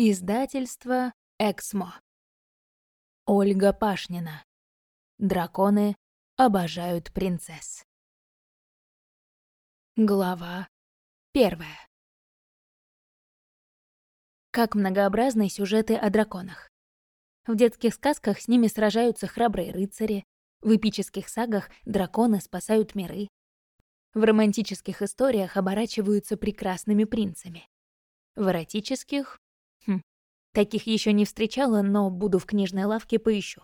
Издательство «Эксмо». Ольга Пашнина. Драконы обожают принцесс. Глава первая. Как многообразны сюжеты о драконах. В детских сказках с ними сражаются храбрые рыцари, в эпических сагах драконы спасают миры, в романтических историях оборачиваются прекрасными принцами, в эротических Таких еще не встречала, но буду в книжной лавке поищу.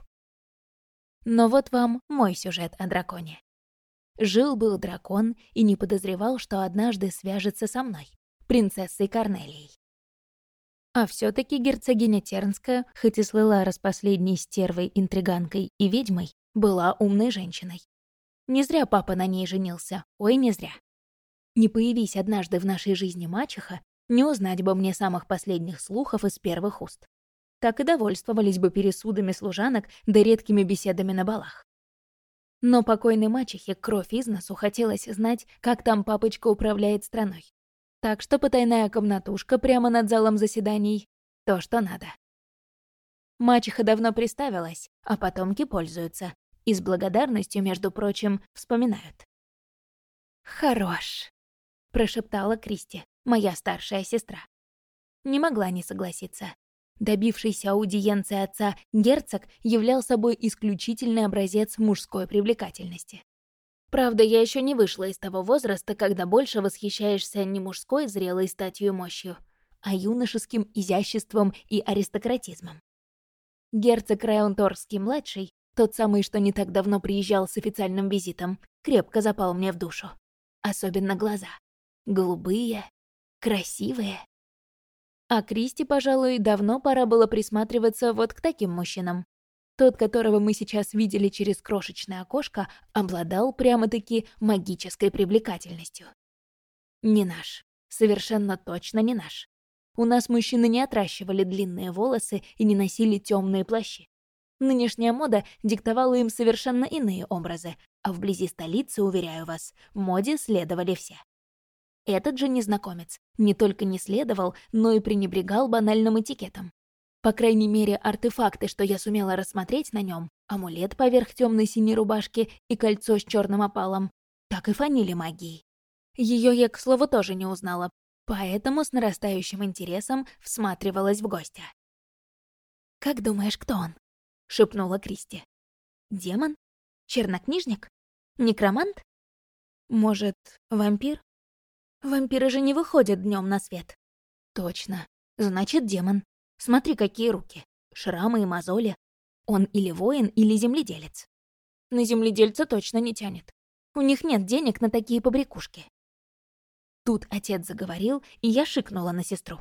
Но вот вам мой сюжет о драконе. Жил-был дракон и не подозревал, что однажды свяжется со мной, принцессой Корнелией. А все таки герцогиня Тернская, хоть и слыла распоследней стервой, интриганкой и ведьмой, была умной женщиной. Не зря папа на ней женился, ой, не зря. Не появись однажды в нашей жизни мачеха, не узнать бы мне самых последних слухов из первых уст. Так и довольствовались бы пересудами служанок да редкими беседами на балах. Но покойной мачехе кровь из носу хотелось знать, как там папочка управляет страной. Так что потайная комнатушка прямо над залом заседаний — то, что надо. Мачеха давно приставилась, а потомки пользуются. И с благодарностью, между прочим, вспоминают. «Хорош», — прошептала Кристи моя старшая сестра. Не могла не согласиться. Добившийся аудиенции отца герцог являл собой исключительный образец мужской привлекательности. Правда, я еще не вышла из того возраста, когда больше восхищаешься не мужской зрелой статью и мощью, а юношеским изяществом и аристократизмом. Герцог Районторский-младший, тот самый, что не так давно приезжал с официальным визитом, крепко запал мне в душу. Особенно глаза. Голубые, красивые. А Кристи, пожалуй, давно пора было присматриваться вот к таким мужчинам. Тот, которого мы сейчас видели через крошечное окошко, обладал прямо-таки магической привлекательностью. Не наш. Совершенно точно не наш. У нас мужчины не отращивали длинные волосы и не носили темные плащи. Нынешняя мода диктовала им совершенно иные образы, а вблизи столицы, уверяю вас, моде следовали все. Этот же незнакомец не только не следовал, но и пренебрегал банальным этикетом. По крайней мере, артефакты, что я сумела рассмотреть на нем, амулет поверх темной синей рубашки и кольцо с черным опалом, так и фанили магией. Ее я, к слову, тоже не узнала, поэтому с нарастающим интересом всматривалась в гостя. «Как думаешь, кто он?» — шепнула Кристи. «Демон? Чернокнижник? Некромант? Может, вампир?» Вампиры же не выходят днем на свет. Точно. Значит, демон. Смотри, какие руки. Шрамы и мозоли. Он или воин, или земледелец. На земледельца точно не тянет. У них нет денег на такие побрякушки. Тут отец заговорил, и я шикнула на сестру.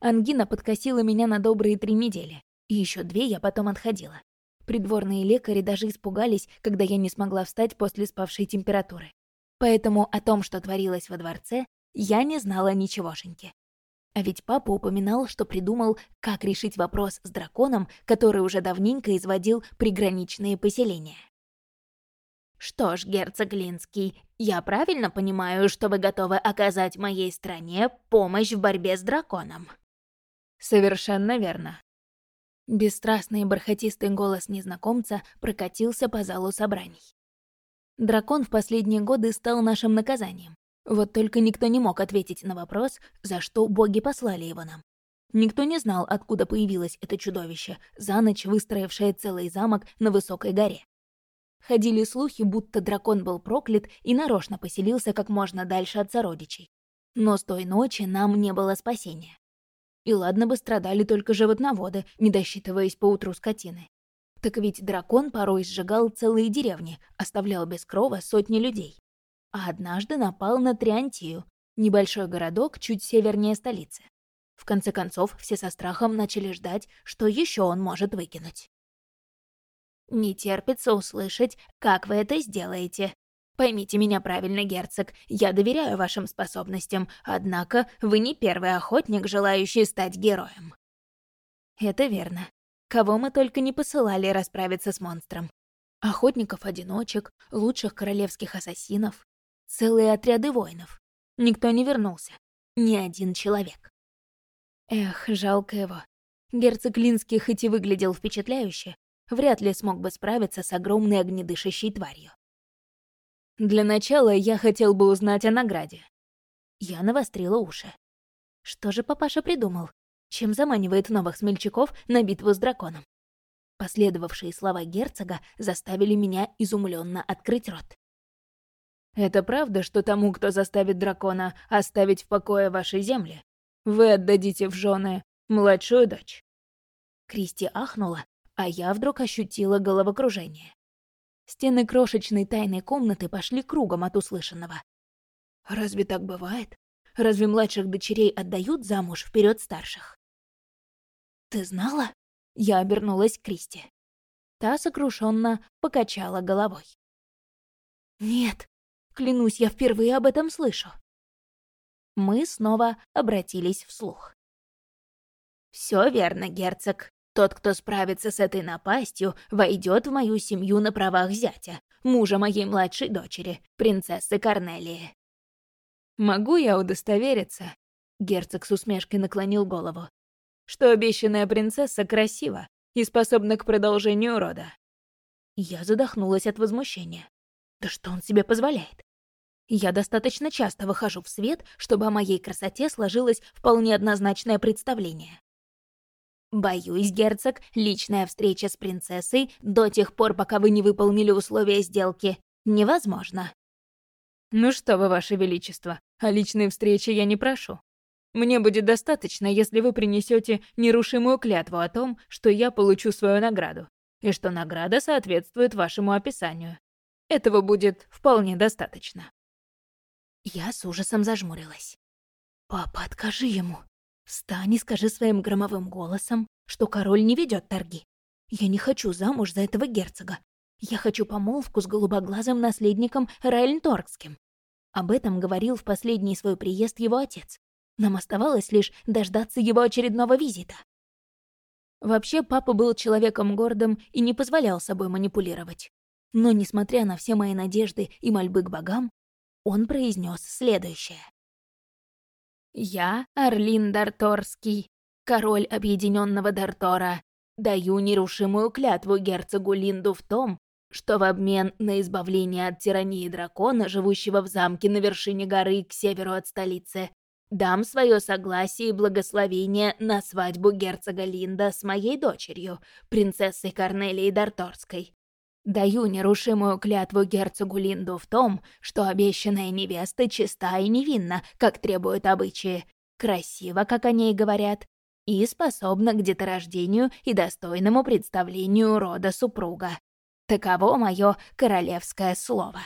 Ангина подкосила меня на добрые три недели, и еще две я потом отходила. Придворные лекари даже испугались, когда я не смогла встать после спавшей температуры поэтому о том, что творилось во дворце, я не знала ничегошеньки. А ведь папа упоминал, что придумал, как решить вопрос с драконом, который уже давненько изводил приграничные поселения. «Что ж, герцог Линский, я правильно понимаю, что вы готовы оказать моей стране помощь в борьбе с драконом?» «Совершенно верно». Бесстрастный бархатистый голос незнакомца прокатился по залу собраний. Дракон в последние годы стал нашим наказанием. Вот только никто не мог ответить на вопрос, за что боги послали его нам. Никто не знал, откуда появилось это чудовище, за ночь выстроившее целый замок на высокой горе. Ходили слухи, будто дракон был проклят и нарочно поселился как можно дальше от сородичей. Но с той ночи нам не было спасения. И ладно бы страдали только животноводы, не досчитываясь поутру скотины. Так ведь дракон порой сжигал целые деревни, оставлял без крова сотни людей. А однажды напал на Триантию, небольшой городок чуть севернее столицы. В конце концов, все со страхом начали ждать, что еще он может выкинуть. «Не терпится услышать, как вы это сделаете. Поймите меня правильно, герцог, я доверяю вашим способностям, однако вы не первый охотник, желающий стать героем». «Это верно. Кого мы только не посылали расправиться с монстром. Охотников-одиночек, лучших королевских ассасинов, целые отряды воинов. Никто не вернулся. Ни один человек. Эх, жалко его. Герцог Линский хоть и выглядел впечатляюще, вряд ли смог бы справиться с огромной огнедышащей тварью. Для начала я хотел бы узнать о награде. Я навострила уши. Что же папаша придумал? Чем заманивает новых смельчаков на битву с драконом? Последовавшие слова герцога заставили меня изумленно открыть рот. «Это правда, что тому, кто заставит дракона оставить в покое ваши земли, вы отдадите в жены младшую дочь?» Кристи ахнула, а я вдруг ощутила головокружение. Стены крошечной тайной комнаты пошли кругом от услышанного. Разве так бывает? Разве младших дочерей отдают замуж вперед старших? «Ты знала?» Я обернулась к Кристи. Та сокрушенно покачала головой. «Нет, клянусь, я впервые об этом слышу». Мы снова обратились вслух. Все верно, герцог. Тот, кто справится с этой напастью, войдет в мою семью на правах зятя, мужа моей младшей дочери, принцессы Корнелии. Могу я удостовериться? Герцог с усмешкой наклонил голову. Что обещанная принцесса красива и способна к продолжению рода. Я задохнулась от возмущения. Да что он себе позволяет? Я достаточно часто выхожу в свет, чтобы о моей красоте сложилось вполне однозначное представление. «Боюсь, герцог, личная встреча с принцессой до тех пор, пока вы не выполнили условия сделки, невозможно». «Ну что вы, ваше величество, о личной встрече я не прошу. Мне будет достаточно, если вы принесете нерушимую клятву о том, что я получу свою награду, и что награда соответствует вашему описанию. Этого будет вполне достаточно». Я с ужасом зажмурилась. «Папа, откажи ему!» Встань и скажи своим громовым голосом, что король не ведет торги. Я не хочу замуж за этого герцога. Я хочу помолвку с голубоглазым наследником Райльнторгским. Об этом говорил в последний свой приезд его отец. Нам оставалось лишь дождаться его очередного визита. Вообще, папа был человеком гордым и не позволял собой манипулировать. Но, несмотря на все мои надежды и мольбы к богам, он произнес следующее. Я, Орлин Дарторский, король Объединенного Дартора, даю нерушимую клятву герцогу Линду в том, что в обмен на избавление от тирании дракона, живущего в замке на вершине горы к северу от столицы, дам свое согласие и благословение на свадьбу герцога Линда с моей дочерью, принцессой Корнелией Дарторской. Даю нерушимую клятву герцогу Линду в том, что обещанная невеста чиста и невинна, как требуют обычаи, красива, как о ней говорят, и способна к деторождению и достойному представлению рода супруга. Таково мое королевское слово.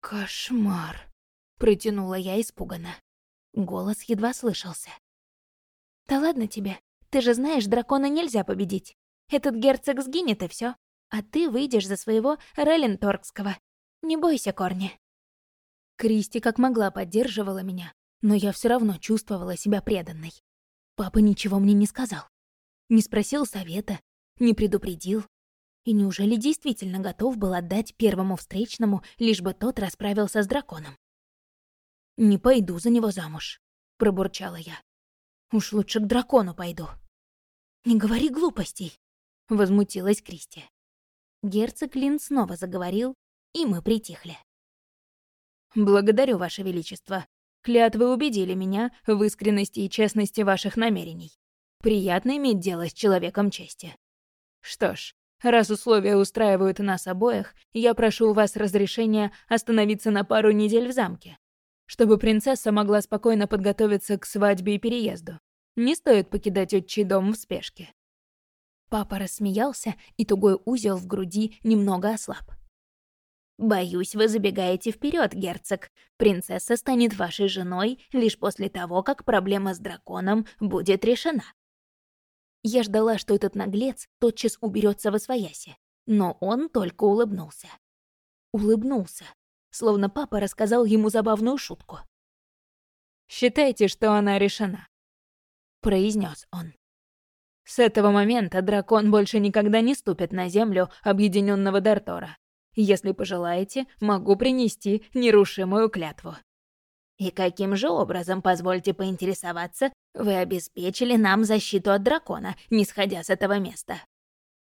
«Кошмар», — протянула я испуганно. Голос едва слышался. «Да ладно тебе, ты же знаешь, дракона нельзя победить. Этот герцог сгинет и все а ты выйдешь за своего Релленторгского. Не бойся, Корни». Кристи как могла поддерживала меня, но я все равно чувствовала себя преданной. Папа ничего мне не сказал. Не спросил совета, не предупредил. И неужели действительно готов был отдать первому встречному, лишь бы тот расправился с драконом? «Не пойду за него замуж», — пробурчала я. «Уж лучше к дракону пойду». «Не говори глупостей», — возмутилась Кристи. Герцог Лин снова заговорил, и мы притихли. «Благодарю, Ваше Величество. Клятвы убедили меня в искренности и честности ваших намерений. Приятно иметь дело с человеком чести. Что ж, раз условия устраивают нас обоих, я прошу у вас разрешения остановиться на пару недель в замке, чтобы принцесса могла спокойно подготовиться к свадьбе и переезду. Не стоит покидать отчий дом в спешке. Папа рассмеялся, и тугой узел в груди немного ослаб. «Боюсь, вы забегаете вперед, герцог. Принцесса станет вашей женой лишь после того, как проблема с драконом будет решена». Я ждала, что этот наглец тотчас уберется во свояси, но он только улыбнулся. Улыбнулся, словно папа рассказал ему забавную шутку. «Считайте, что она решена», — произнес он. С этого момента дракон больше никогда не ступит на землю объединенного Дартора. Если пожелаете, могу принести нерушимую клятву. И каким же образом, позвольте поинтересоваться, Вы обеспечили нам защиту от дракона, не сходя с этого места».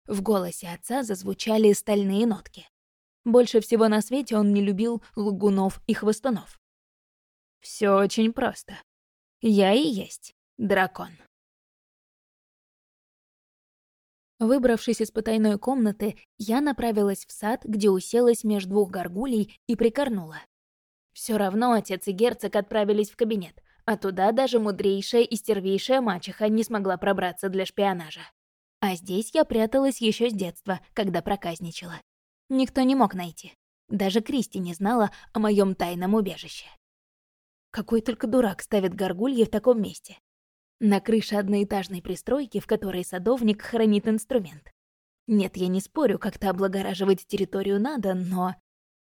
В голосе отца зазвучали стальные нотки. Больше всего на свете он не любил лгунов и хвостунов. Все очень просто. Я и есть дракон. Выбравшись из потайной комнаты, я направилась в сад, где уселась между двух горгулей и прикорнула. Все равно отец и герцог отправились в кабинет, а туда даже мудрейшая и стервейшая мачеха не смогла пробраться для шпионажа. А здесь я пряталась еще с детства, когда проказничала. Никто не мог найти. Даже Кристи не знала о моем тайном убежище. Какой только дурак ставит горгульи в таком месте. На крыше одноэтажной пристройки, в которой садовник хранит инструмент. Нет, я не спорю, как-то облагораживать территорию надо, но...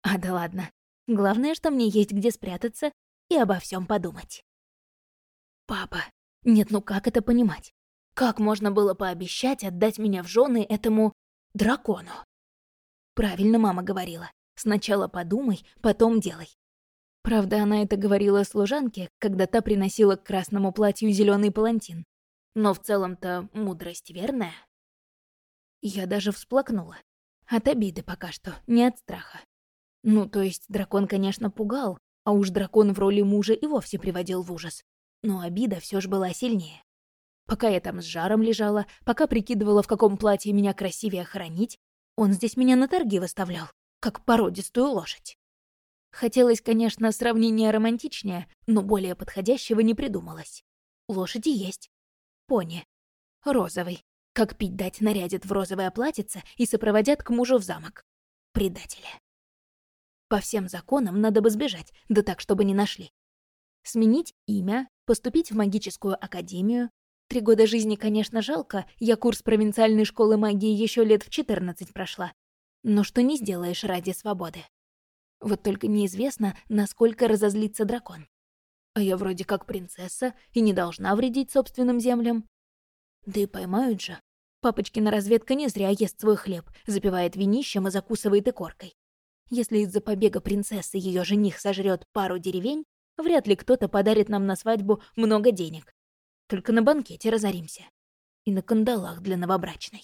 А да ладно. Главное, что мне есть где спрятаться и обо всем подумать. Папа. Нет, ну как это понимать? Как можно было пообещать отдать меня в жены этому дракону? Правильно мама говорила. Сначала подумай, потом делай. Правда, она это говорила служанке, когда та приносила к красному платью зеленый палантин. Но в целом-то мудрость верная. Я даже всплакнула. От обиды пока что, не от страха. Ну, то есть дракон, конечно, пугал, а уж дракон в роли мужа и вовсе приводил в ужас. Но обида все же была сильнее. Пока я там с жаром лежала, пока прикидывала, в каком платье меня красивее хоронить, он здесь меня на торги выставлял, как породистую лошадь. Хотелось, конечно, сравнение романтичнее, но более подходящего не придумалось. Лошади есть. Пони. Розовый. Как пить дать нарядят в розовое платьице и сопроводят к мужу в замок. Предатели. По всем законам надо бы сбежать, да так, чтобы не нашли. Сменить имя, поступить в магическую академию. Три года жизни, конечно, жалко, я курс провинциальной школы магии еще лет в 14 прошла. Но что не сделаешь ради свободы. Вот только неизвестно, насколько разозлится дракон. А я вроде как принцесса и не должна вредить собственным землям. Да и поймают же. Папочкина разведка не зря ест свой хлеб, запивает винищем и закусывает икоркой. Если из-за побега принцессы ее жених сожрет пару деревень, вряд ли кто-то подарит нам на свадьбу много денег. Только на банкете разоримся. И на кандалах для новобрачной.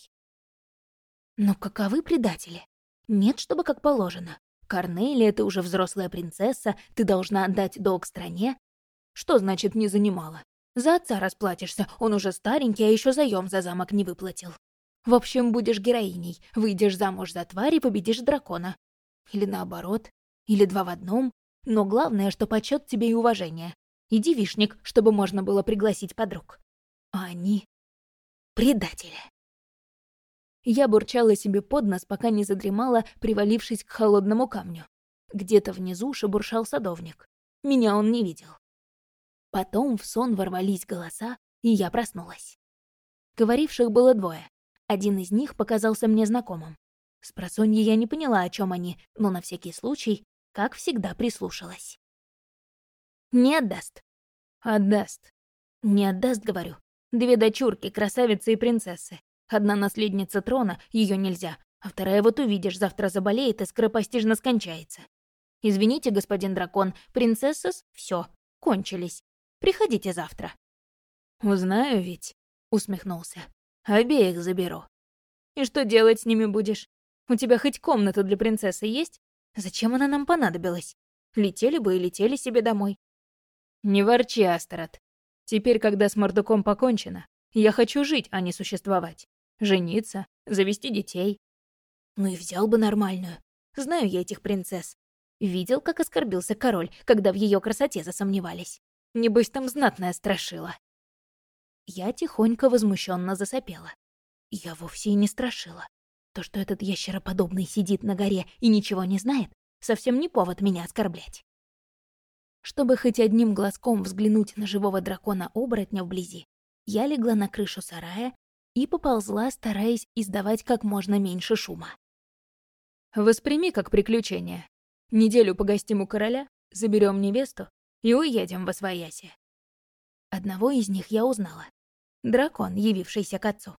Но каковы предатели? Нет, чтобы как положено. Корнелия, ты уже взрослая принцесса, ты должна отдать долг стране. Что значит не занимала? За отца расплатишься, он уже старенький, а еще заем за замок не выплатил. В общем, будешь героиней, выйдешь замуж за тварь и победишь дракона. Или наоборот, или два в одном. Но главное, что почет тебе и уважение. И девишник, чтобы можно было пригласить подруг. А они — предатели. Я бурчала себе под нос, пока не задремала, привалившись к холодному камню. Где-то внизу шебуршал садовник. Меня он не видел. Потом в сон ворвались голоса, и я проснулась. Говоривших было двое. Один из них показался мне знакомым. С просонья я не поняла, о чем они, но на всякий случай, как всегда, прислушалась. «Не отдаст». «Отдаст». «Не отдаст, говорю. Две дочурки, красавицы и принцессы. Одна наследница трона, ее нельзя, а вторая вот увидишь, завтра заболеет и скоропостижно скончается. Извините, господин дракон, принцессас, все, кончились. Приходите завтра. Узнаю ведь, усмехнулся. Обеих заберу. И что делать с ними будешь? У тебя хоть комната для принцессы есть? Зачем она нам понадобилась? Летели бы и летели себе домой. Не ворчи, Астерот. Теперь, когда с Мордуком покончено, я хочу жить, а не существовать жениться, завести детей. Ну и взял бы нормальную. Знаю я этих принцесс. Видел, как оскорбился король, когда в ее красоте засомневались. Небось, там знатная страшила. Я тихонько возмущенно засопела. Я вовсе и не страшила. То, что этот ящероподобный сидит на горе и ничего не знает, совсем не повод меня оскорблять. Чтобы хоть одним глазком взглянуть на живого дракона-оборотня вблизи, я легла на крышу сарая и поползла, стараясь издавать как можно меньше шума. «Восприми как приключение. Неделю погостим у короля, заберем невесту и уедем во свояси». Одного из них я узнала. Дракон, явившийся к отцу.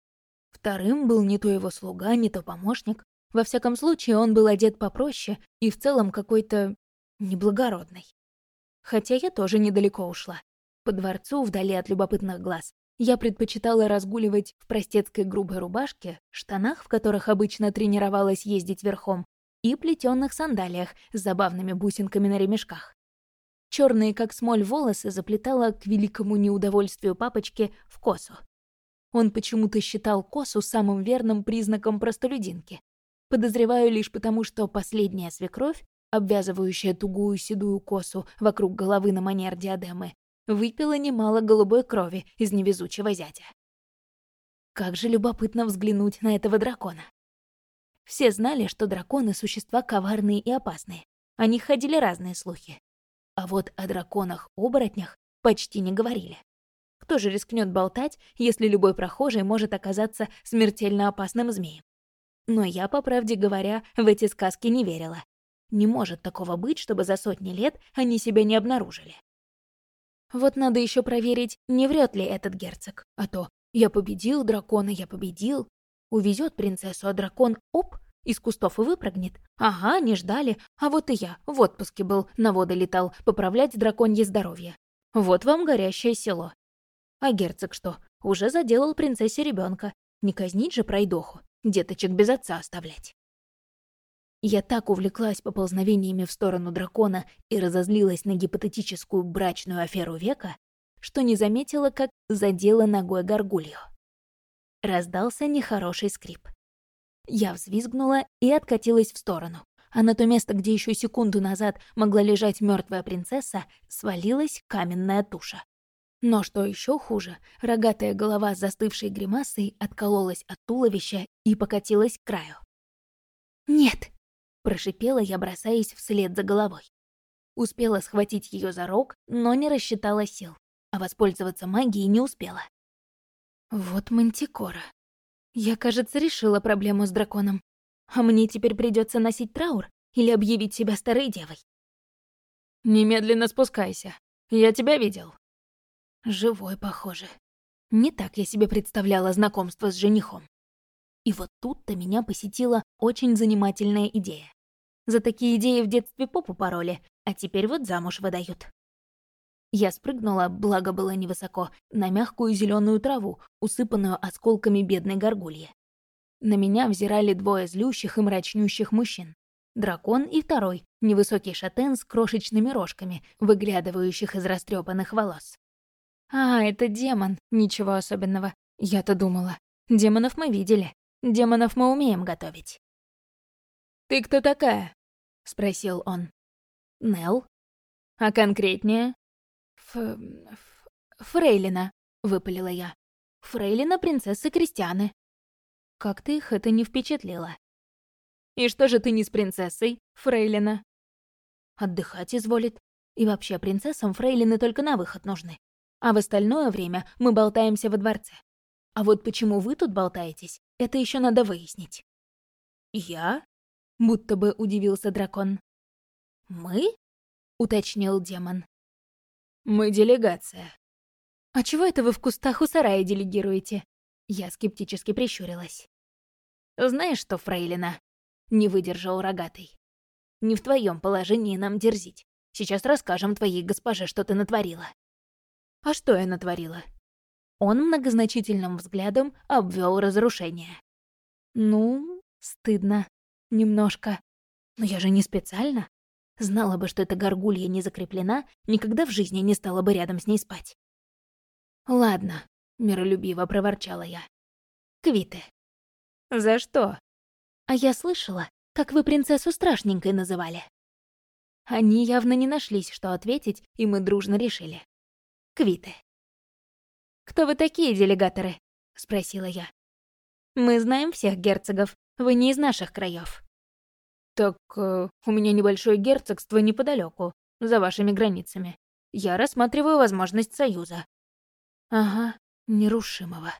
Вторым был не то его слуга, не то помощник. Во всяком случае, он был одет попроще и в целом какой-то неблагородный. Хотя я тоже недалеко ушла. По дворцу, вдали от любопытных глаз, я предпочитала разгуливать в простецкой грубой рубашке, штанах, в которых обычно тренировалась ездить верхом, и плетённых сандалиях с забавными бусинками на ремешках. Черные, как смоль, волосы заплетала к великому неудовольствию папочки в косу. Он почему-то считал косу самым верным признаком простолюдинки. Подозреваю лишь потому, что последняя свекровь, обвязывающая тугую седую косу вокруг головы на манер диадемы, выпила немало голубой крови из невезучего зятя. Как же любопытно взглянуть на этого дракона. Все знали, что драконы — существа коварные и опасные. О них ходили разные слухи. А вот о драконах-оборотнях почти не говорили. Кто же рискнет болтать, если любой прохожий может оказаться смертельно опасным змеем? Но я, по правде говоря, в эти сказки не верила. Не может такого быть, чтобы за сотни лет они себя не обнаружили. Вот надо еще проверить, не врет ли этот герцог. А то «я победил дракона, я победил». Увезет принцессу, а дракон — оп, из кустов и выпрыгнет. Ага, не ждали. А вот и я в отпуске был, на воды летал, поправлять драконье здоровье. Вот вам горящее село. А герцог что, уже заделал принцессе ребенка. Не казнить же пройдоху, деточек без отца оставлять. Я так увлеклась поползновениями в сторону дракона и разозлилась на гипотетическую брачную аферу века, что не заметила, как задела ногой горгулью. Раздался нехороший скрип. Я взвизгнула и откатилась в сторону, а на то место, где еще секунду назад могла лежать мертвая принцесса, свалилась каменная туша. Но что еще хуже, рогатая голова с застывшей гримасой откололась от туловища и покатилась к краю. «Нет!» Прошипела я, бросаясь вслед за головой. Успела схватить ее за рог, но не рассчитала сил, а воспользоваться магией не успела. Вот мантикора. Я, кажется, решила проблему с драконом. А мне теперь придется носить траур или объявить себя старой девой? Немедленно спускайся. Я тебя видел. Живой, похоже. Не так я себе представляла знакомство с женихом. И вот тут-то меня посетила очень занимательная идея. За такие идеи в детстве попу пороли, а теперь вот замуж выдают. Я спрыгнула, благо было невысоко, на мягкую зеленую траву, усыпанную осколками бедной горгульи. На меня взирали двое злющих и мрачнющих мужчин. Дракон и второй, невысокий шатен с крошечными рожками, выглядывающих из растрепанных волос. «А, это демон, ничего особенного. Я-то думала. Демонов мы видели. Демонов мы умеем готовить». «Ты кто такая?» — спросил он. «Нелл?» «А конкретнее?» Ф... Ф... «Фрейлина», — выпалила я. «Фрейлина принцессы Кристианы». Как-то их это не впечатлило. «И что же ты не с принцессой, Фрейлина?» «Отдыхать изволит. И вообще принцессам фрейлины только на выход нужны. А в остальное время мы болтаемся во дворце. А вот почему вы тут болтаетесь, это еще надо выяснить». «Я?» Будто бы удивился дракон. «Мы?» — уточнил демон. «Мы делегация». «А чего это вы в кустах у сарая делегируете?» Я скептически прищурилась. «Знаешь что, Фрейлина?» — не выдержал рогатый. «Не в твоем положении нам дерзить. Сейчас расскажем твоей госпоже, что ты натворила». «А что я натворила?» Он многозначительным взглядом обвел разрушение. «Ну, стыдно. Немножко. Но я же не специально. Знала бы, что эта горгулья не закреплена, никогда в жизни не стала бы рядом с ней спать. «Ладно», — миролюбиво проворчала я. «Квиты». «За что?» «А я слышала, как вы принцессу страшненькой называли». Они явно не нашлись, что ответить, и мы дружно решили. «Квиты». «Кто вы такие, делегаторы?» — спросила я. «Мы знаем всех герцогов, вы не из наших краев. Так э, у меня небольшое герцогство неподалеку, за вашими границами. Я рассматриваю возможность союза. Ага, нерушимого.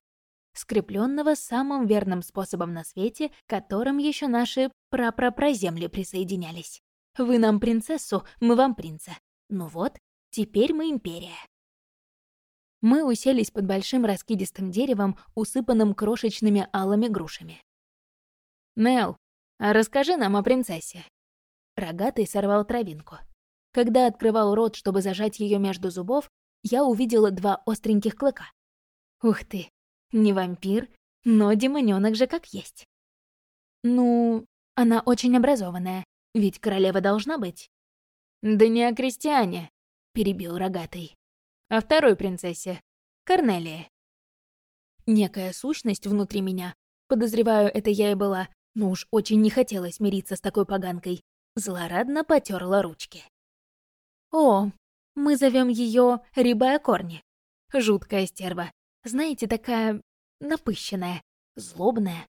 Скрепленного самым верным способом на свете, которым еще наши прапрапраземли присоединялись. Вы нам принцессу, мы вам принца. Ну вот, теперь мы империя. Мы уселись под большим раскидистым деревом, усыпанным крошечными алыми грушами. Нел, а расскажи нам о принцессе». Рогатый сорвал травинку. Когда открывал рот, чтобы зажать ее между зубов, я увидела два остреньких клыка. Ух ты, не вампир, но демонёнок же как есть. Ну, она очень образованная, ведь королева должна быть. «Да не о крестьяне», — перебил рогатый. «О второй принцессе, Корнелии». Некая сущность внутри меня, подозреваю, это я и была, но уж очень не хотелось мириться с такой поганкой, злорадно потерла ручки. «О, мы зовем ее Рибая Корни. Жуткая стерва. Знаете, такая напыщенная, злобная.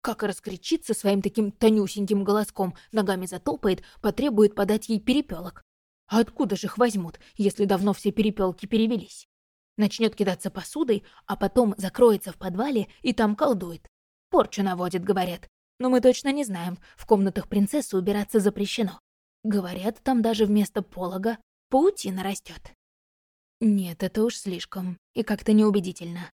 Как раскричится своим таким тонюсеньким голоском, ногами затопает, потребует подать ей перепелок. А откуда же их возьмут, если давно все перепелки перевелись? Начнет кидаться посудой, а потом закроется в подвале и там колдует. Порчу наводит, говорят. Но мы точно не знаем, в комнатах принцессы убираться запрещено. Говорят, там даже вместо полога паутина растет. Нет, это уж слишком. И как-то неубедительно.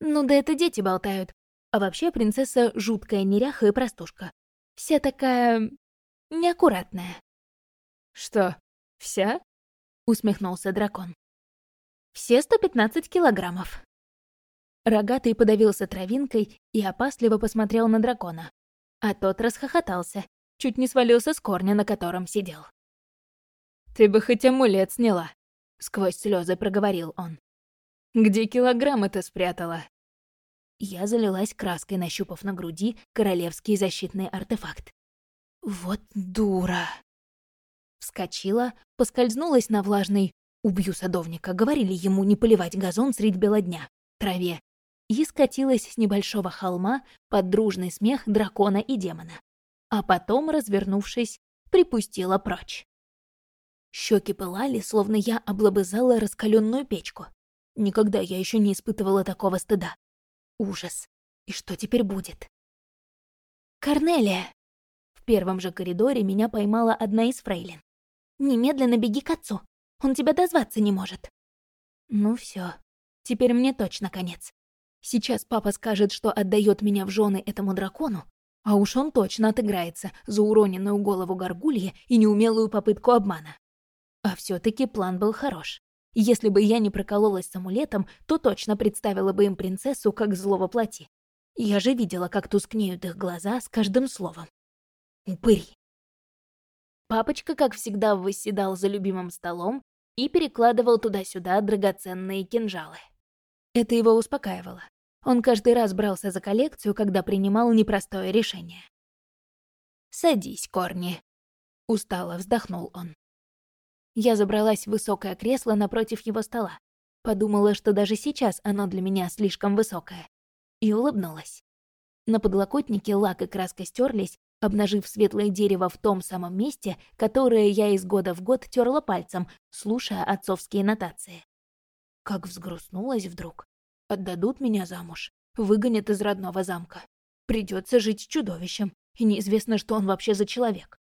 Ну да это дети болтают. А вообще принцесса жуткая неряха и простушка. Вся такая... неаккуратная. «Что, вся?» — усмехнулся дракон. «Все 115 килограммов». Рогатый подавился травинкой и опасливо посмотрел на дракона. А тот расхохотался, чуть не свалился с корня, на котором сидел. «Ты бы хоть амулет сняла», — сквозь слезы проговорил он. «Где килограммы-то спрятала?» Я залилась краской, нащупав на груди королевский защитный артефакт. «Вот дура!» Вскочила, поскользнулась на влажной «Убью садовника», говорили ему не поливать газон средь бела дня, траве, и скатилась с небольшого холма под дружный смех дракона и демона. А потом, развернувшись, припустила прочь. Щеки пылали, словно я облобызала раскаленную печку. Никогда я еще не испытывала такого стыда. Ужас. И что теперь будет? «Корнелия!» В первом же коридоре меня поймала одна из фрейлин. «Немедленно беги к отцу. Он тебя дозваться не может». Ну все, теперь мне точно конец. Сейчас папа скажет, что отдает меня в жены этому дракону, а уж он точно отыграется за уроненную голову горгульи и неумелую попытку обмана. А все таки план был хорош. Если бы я не прокололась с амулетом, то точно представила бы им принцессу как злого плоти. Я же видела, как тускнеют их глаза с каждым словом. Упыри. Папочка, как всегда, восседал за любимым столом и перекладывал туда-сюда драгоценные кинжалы. Это его успокаивало. Он каждый раз брался за коллекцию, когда принимал непростое решение. «Садись, Корни», — устало вздохнул он. Я забралась в высокое кресло напротив его стола. Подумала, что даже сейчас оно для меня слишком высокое. И улыбнулась. На подлокотнике лак и краска стерлись, обнажив светлое дерево в том самом месте, которое я из года в год терла пальцем, слушая отцовские нотации. Как взгрустнулась вдруг. Отдадут меня замуж, выгонят из родного замка. Придется жить с чудовищем, и неизвестно, что он вообще за человек.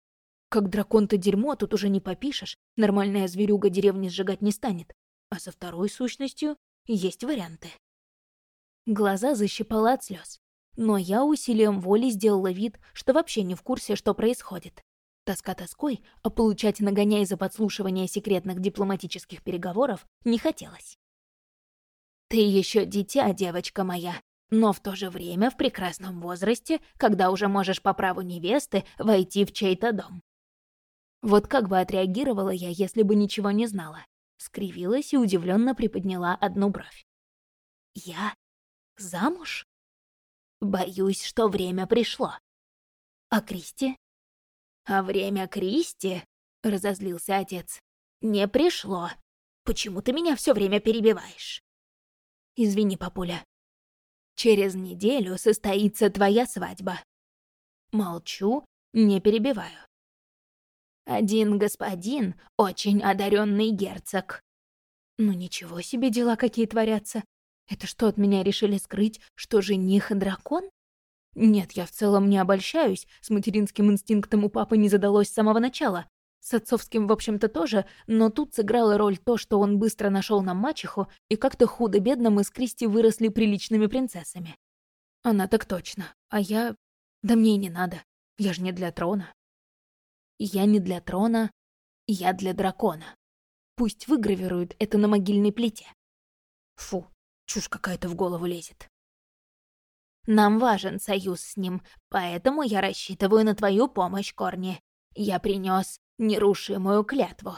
Как дракон-то дерьмо, тут уже не попишешь. Нормальная зверюга деревни сжигать не станет. А со второй сущностью есть варианты. Глаза защипала от слез. Но я усилием воли сделала вид, что вообще не в курсе, что происходит. Тоска тоской, а получать нагоняй за подслушивание секретных дипломатических переговоров не хотелось. «Ты еще дитя, девочка моя, но в то же время в прекрасном возрасте, когда уже можешь по праву невесты войти в чей-то дом. Вот как бы отреагировала я, если бы ничего не знала? Скривилась и удивленно приподняла одну бровь. Я? Замуж? Боюсь, что время пришло. А Кристи? А время Кристи, разозлился отец, не пришло. Почему ты меня все время перебиваешь? Извини, папуля. Через неделю состоится твоя свадьба. Молчу, не перебиваю. Один господин, очень одаренный герцог. Ну ничего себе дела какие творятся. Это что, от меня решили скрыть, что жених дракон? Нет, я в целом не обольщаюсь, с материнским инстинктом у папы не задалось с самого начала. С отцовским, в общем-то, тоже, но тут сыграла роль то, что он быстро нашел нам мачеху, и как-то худо-бедно мы с Кристи выросли приличными принцессами. Она так точно. А я... Да мне и не надо. Я же не для трона. Я не для трона, я для дракона. Пусть выгравируют это на могильной плите. Фу, чушь какая-то в голову лезет. Нам важен союз с ним, поэтому я рассчитываю на твою помощь, Корни. Я принес нерушимую клятву.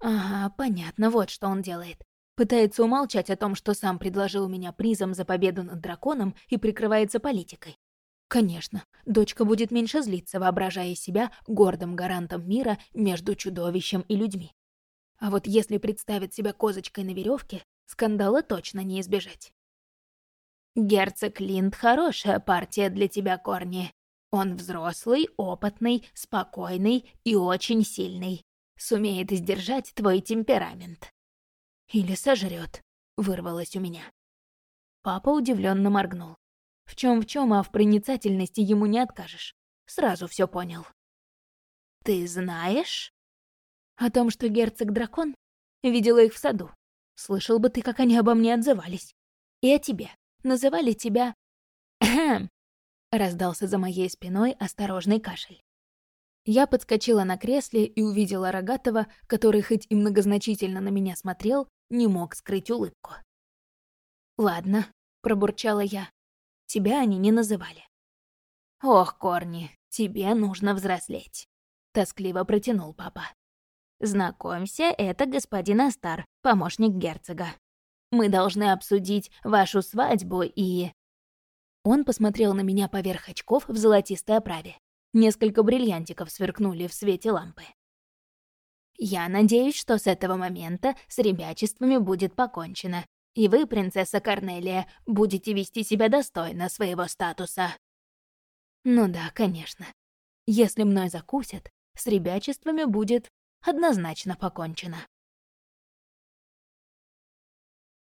Ага, понятно, вот что он делает. Пытается умолчать о том, что сам предложил меня призом за победу над драконом и прикрывается политикой. Конечно, дочка будет меньше злиться, воображая себя гордым гарантом мира между чудовищем и людьми. А вот если представит себя козочкой на веревке, скандала точно не избежать. Герцог Линд — хорошая партия для тебя, Корни. Он взрослый, опытный, спокойный и очень сильный. Сумеет сдержать твой темперамент. Или сожрет, вырвалось у меня. Папа удивленно моргнул. В чем в чем, а в проницательности ему не откажешь. Сразу все понял. Ты знаешь? О том, что герцог дракон? Видела их в саду. Слышал бы ты, как они обо мне отзывались. И о тебе. Называли тебя... Раздался за моей спиной осторожный кашель. Я подскочила на кресле и увидела Рогатого, который хоть и многозначительно на меня смотрел, не мог скрыть улыбку. «Ладно», — пробурчала я, — «тебя они не называли». «Ох, Корни, тебе нужно взрослеть», — тоскливо протянул папа. «Знакомься, это господин Астар, помощник герцога. Мы должны обсудить вашу свадьбу и...» Он посмотрел на меня поверх очков в золотистой оправе. Несколько бриллиантиков сверкнули в свете лампы. Я надеюсь, что с этого момента с ребячествами будет покончено, и вы, принцесса Корнелия, будете вести себя достойно своего статуса. Ну да, конечно. Если мной закусят, с ребячествами будет однозначно покончено.